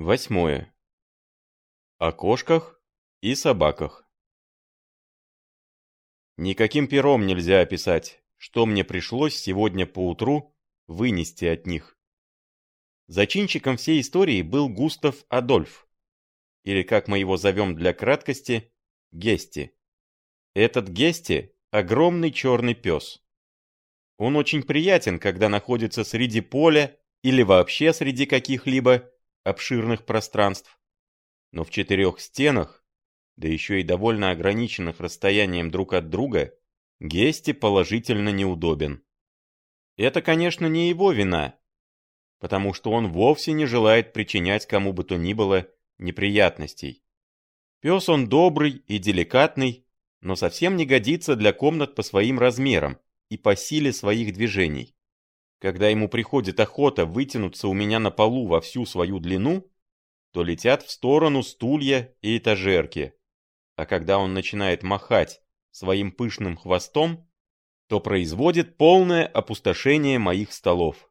Восьмое. О кошках и собаках. Никаким пером нельзя описать, что мне пришлось сегодня поутру вынести от них. Зачинщиком всей истории был Густав Адольф, или, как мы его зовем для краткости, Гести. Этот Гести – огромный черный пес. Он очень приятен, когда находится среди поля или вообще среди каких-либо обширных пространств. Но в четырех стенах, да еще и довольно ограниченных расстоянием друг от друга, Гести положительно неудобен. Это, конечно, не его вина, потому что он вовсе не желает причинять кому бы то ни было неприятностей. Пес он добрый и деликатный, но совсем не годится для комнат по своим размерам и по силе своих движений. Когда ему приходит охота вытянуться у меня на полу во всю свою длину, то летят в сторону стулья и этажерки. А когда он начинает махать своим пышным хвостом, то производит полное опустошение моих столов.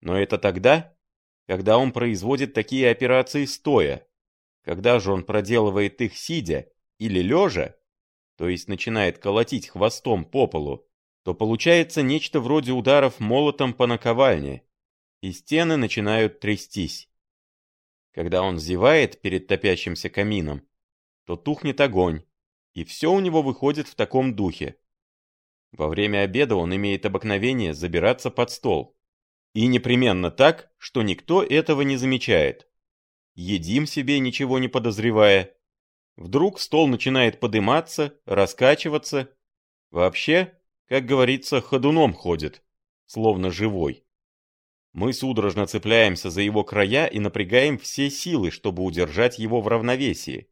Но это тогда, когда он производит такие операции стоя. Когда же он проделывает их сидя или лежа, то есть начинает колотить хвостом по полу, то получается нечто вроде ударов молотом по наковальне, и стены начинают трястись. Когда он зевает перед топящимся камином, то тухнет огонь, и все у него выходит в таком духе. Во время обеда он имеет обыкновение забираться под стол. И непременно так, что никто этого не замечает. Едим себе, ничего не подозревая. Вдруг стол начинает подыматься, раскачиваться. Вообще, как говорится, ходуном ходит, словно живой. Мы судорожно цепляемся за его края и напрягаем все силы, чтобы удержать его в равновесии.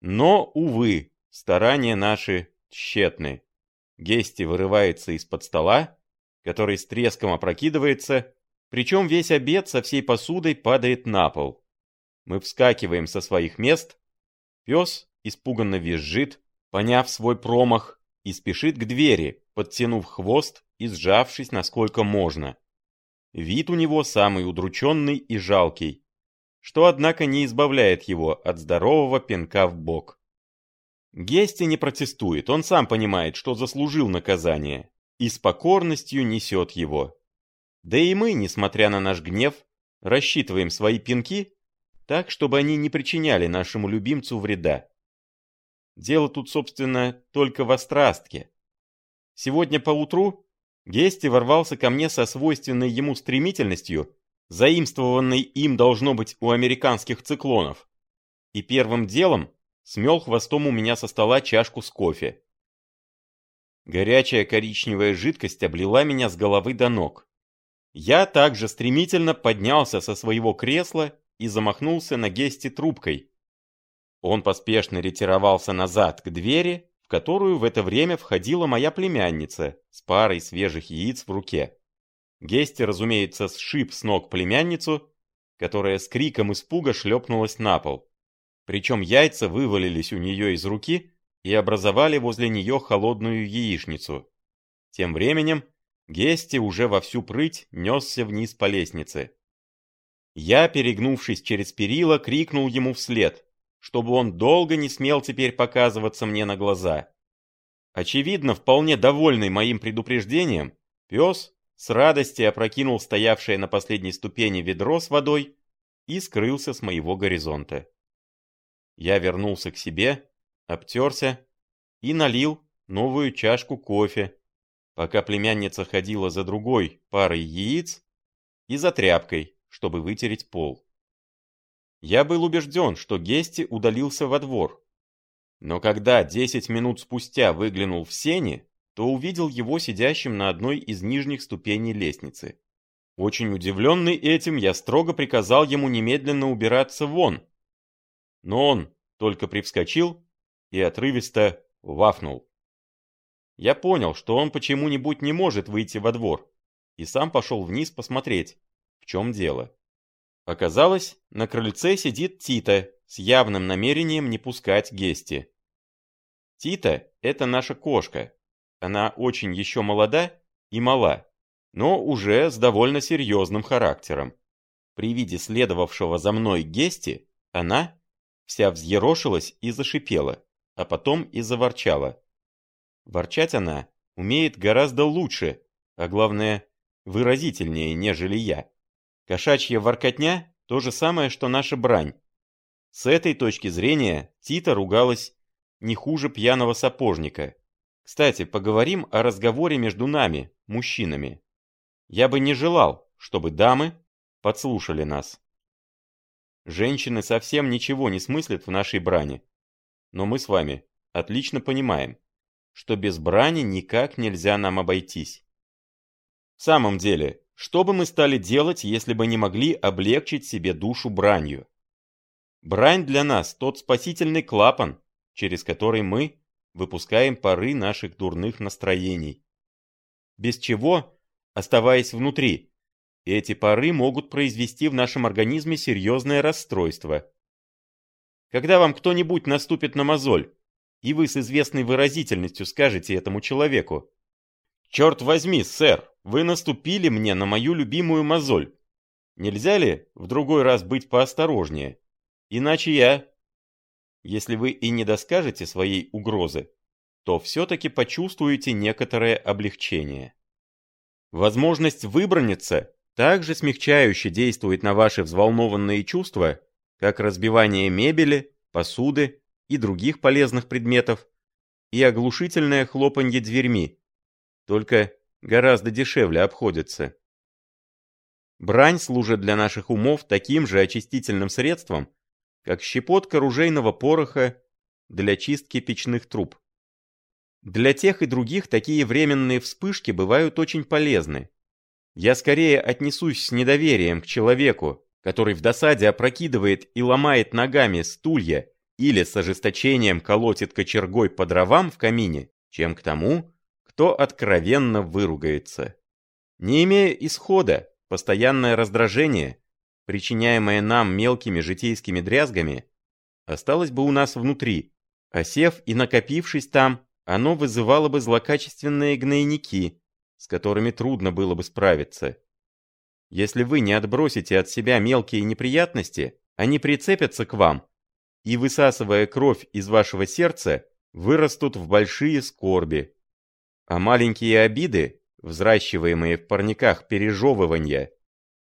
Но, увы, старания наши тщетны. Гести вырывается из-под стола, который с треском опрокидывается, причем весь обед со всей посудой падает на пол. Мы вскакиваем со своих мест, пес испуганно визжит, поняв свой промах, и спешит к двери, подтянув хвост и сжавшись насколько можно. Вид у него самый удрученный и жалкий, что, однако, не избавляет его от здорового пинка в бок. Гести не протестует, он сам понимает, что заслужил наказание, и с покорностью несет его. Да и мы, несмотря на наш гнев, рассчитываем свои пинки так, чтобы они не причиняли нашему любимцу вреда. Дело тут, собственно, только в острастке. Сегодня поутру Гести ворвался ко мне со свойственной ему стремительностью, заимствованной им должно быть у американских циклонов, и первым делом смел хвостом у меня со стола чашку с кофе. Горячая коричневая жидкость облила меня с головы до ног. Я также стремительно поднялся со своего кресла и замахнулся на Гести трубкой. Он поспешно ретировался назад к двери, в которую в это время входила моя племянница с парой свежих яиц в руке. Гести, разумеется, сшиб с ног племянницу, которая с криком испуга шлепнулась на пол. Причем яйца вывалились у нее из руки и образовали возле нее холодную яичницу. Тем временем Гести уже во всю прыть несся вниз по лестнице. Я, перегнувшись через перила, крикнул ему вслед чтобы он долго не смел теперь показываться мне на глаза. Очевидно, вполне довольный моим предупреждением, пес с радостью опрокинул стоявшее на последней ступени ведро с водой и скрылся с моего горизонта. Я вернулся к себе, обтерся и налил новую чашку кофе, пока племянница ходила за другой парой яиц и за тряпкой, чтобы вытереть пол. Я был убежден, что Гести удалился во двор. Но когда 10 минут спустя выглянул в сени, то увидел его сидящим на одной из нижних ступеней лестницы. Очень удивленный этим, я строго приказал ему немедленно убираться вон. Но он только привскочил и отрывисто вафнул. Я понял, что он почему-нибудь не может выйти во двор, и сам пошел вниз посмотреть, в чем дело. Оказалось, на крыльце сидит Тита с явным намерением не пускать Гести. Тита – это наша кошка. Она очень еще молода и мала, но уже с довольно серьезным характером. При виде следовавшего за мной Гести, она вся взъерошилась и зашипела, а потом и заворчала. Ворчать она умеет гораздо лучше, а главное, выразительнее, нежели я. Кошачья воркотня – то же самое, что наша брань. С этой точки зрения Тита ругалась не хуже пьяного сапожника. Кстати, поговорим о разговоре между нами, мужчинами. Я бы не желал, чтобы дамы подслушали нас. Женщины совсем ничего не смыслят в нашей брани. Но мы с вами отлично понимаем, что без брани никак нельзя нам обойтись. В самом деле, что бы мы стали делать, если бы не могли облегчить себе душу бранью? Брань для нас тот спасительный клапан, через который мы выпускаем пары наших дурных настроений. Без чего, оставаясь внутри, эти пары могут произвести в нашем организме серьезное расстройство. Когда вам кто-нибудь наступит на мозоль, и вы с известной выразительностью скажете этому человеку, «Черт возьми, сэр, вы наступили мне на мою любимую мозоль. Нельзя ли в другой раз быть поосторожнее? Иначе я...» Если вы и не доскажете своей угрозы, то все-таки почувствуете некоторое облегчение. Возможность выброниться также смягчающе действует на ваши взволнованные чувства, как разбивание мебели, посуды и других полезных предметов, и оглушительное хлопанье дверьми, только гораздо дешевле обходится. Брань служит для наших умов таким же очистительным средством, как щепотка ружейного пороха для чистки печных труб. Для тех и других такие временные вспышки бывают очень полезны. Я скорее отнесусь с недоверием к человеку, который в досаде опрокидывает и ломает ногами стулья или с ожесточением колотит кочергой по дровам в камине, чем к тому, кто откровенно выругается. Не имея исхода, постоянное раздражение, причиняемое нам мелкими житейскими дрязгами, осталось бы у нас внутри, осев и накопившись там, оно вызывало бы злокачественные гнойники, с которыми трудно было бы справиться. Если вы не отбросите от себя мелкие неприятности, они прицепятся к вам и, высасывая кровь из вашего сердца, вырастут в большие скорби. А маленькие обиды, взращиваемые в парниках пережевывания,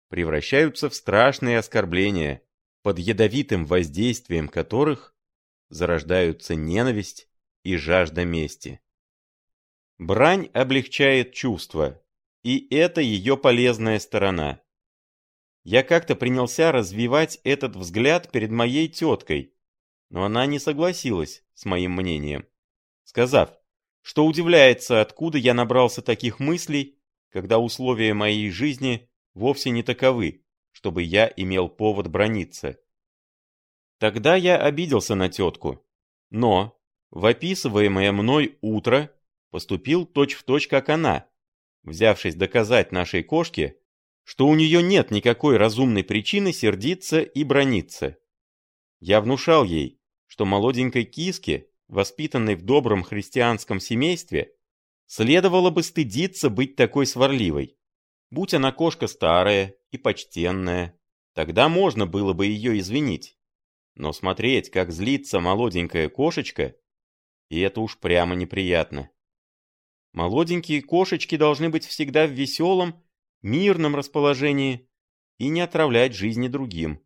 превращаются в страшные оскорбления, под ядовитым воздействием которых зарождаются ненависть и жажда мести. Брань облегчает чувства, и это ее полезная сторона. Я как-то принялся развивать этот взгляд перед моей теткой, но она не согласилась с моим мнением, сказав, что удивляется, откуда я набрался таких мыслей, когда условия моей жизни вовсе не таковы, чтобы я имел повод брониться. Тогда я обиделся на тетку, но в описываемое мной утро поступил точь-в-точь, точь, как она, взявшись доказать нашей кошке, что у нее нет никакой разумной причины сердиться и брониться. Я внушал ей, что молоденькой киске, воспитанной в добром христианском семействе, следовало бы стыдиться быть такой сварливой. Будь она кошка старая и почтенная, тогда можно было бы ее извинить. Но смотреть, как злится молоденькая кошечка, и это уж прямо неприятно. Молоденькие кошечки должны быть всегда в веселом, мирном расположении и не отравлять жизни другим.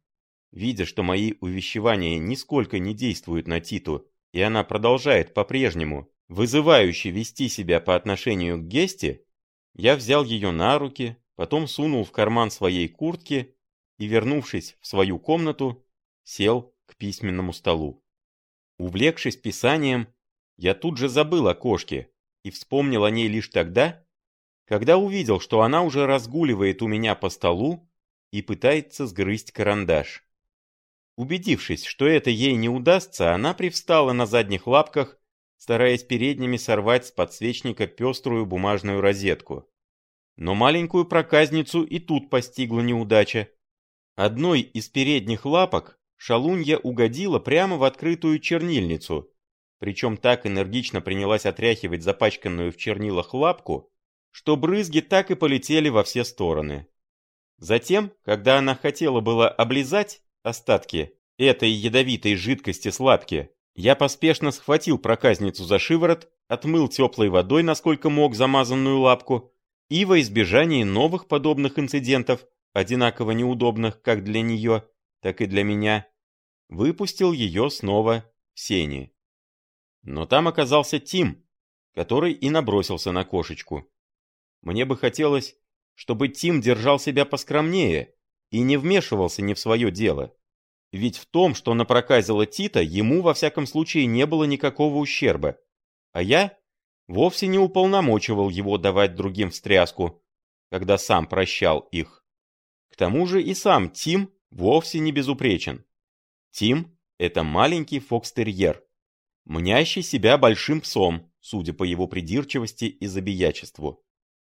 Видя, что мои увещевания нисколько не действуют на Титу, и она продолжает по-прежнему вызывающе вести себя по отношению к Гесте, я взял ее на руки, потом сунул в карман своей куртки и, вернувшись в свою комнату, сел к письменному столу. Увлекшись писанием, я тут же забыл о кошке, и вспомнил о ней лишь тогда, когда увидел, что она уже разгуливает у меня по столу и пытается сгрызть карандаш. Убедившись, что это ей не удастся, она привстала на задних лапках, стараясь передними сорвать с подсвечника пеструю бумажную розетку. Но маленькую проказницу и тут постигла неудача. Одной из передних лапок шалунья угодила прямо в открытую чернильницу, причем так энергично принялась отряхивать запачканную в чернилах лапку, что брызги так и полетели во все стороны. Затем, когда она хотела было облизать остатки этой ядовитой жидкости с я поспешно схватил проказницу за шиворот, отмыл теплой водой, насколько мог, замазанную лапку, и во избежание новых подобных инцидентов, одинаково неудобных как для нее, так и для меня, выпустил ее снова в сени. Но там оказался Тим, который и набросился на кошечку. Мне бы хотелось, чтобы Тим держал себя поскромнее и не вмешивался не в свое дело. Ведь в том, что напроказила Тита, ему во всяком случае не было никакого ущерба. А я вовсе не уполномочивал его давать другим встряску, когда сам прощал их. К тому же и сам Тим вовсе не безупречен. Тим — это маленький фокстерьер, мнящий себя большим псом, судя по его придирчивости и забиячеству.